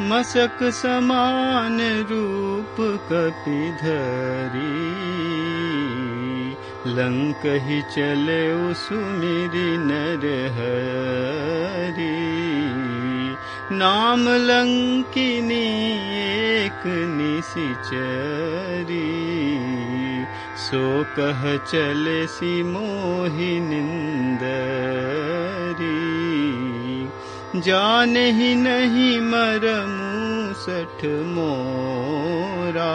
मसक समान रूप कपिधरी। लंक ही चले सुमिरी नर हरी नाम लंकिनी एक निशिचरी सो कह चले सी मोहि निंदरी जान नहीं मरमू सठ मोरा।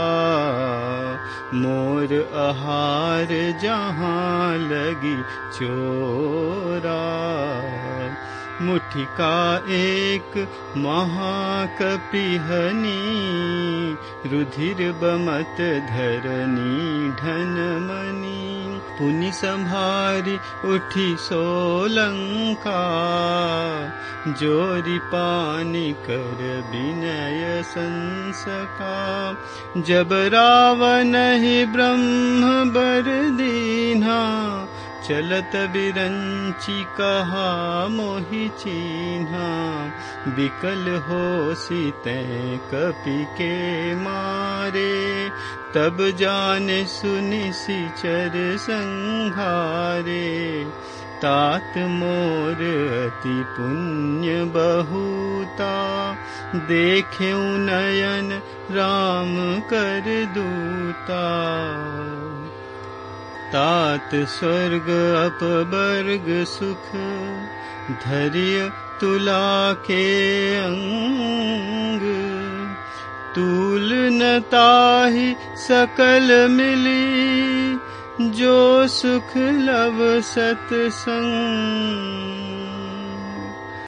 मोर आहार जहाँ लगी चोरा। मुठिका एक महाकपिहनी रुधिर बमत धरनी धनमणि उठी सोलंका जोरी पानी कर विनय संसका। जब रावण ही ब्रह्म बर दीना चलत बिरंची कहा मोहि चिन्हा। बिकल हो सीते कपि के मारे। तब जान सिचर संघारे तात मोर अति पुण्य बहुता। देखे नयन राम कर दूता तात स्वर्ग अपवर्ग सुख धैर्य तुला के अंग। तूल न ताहि सकल मिली जो सुख लव सत्संग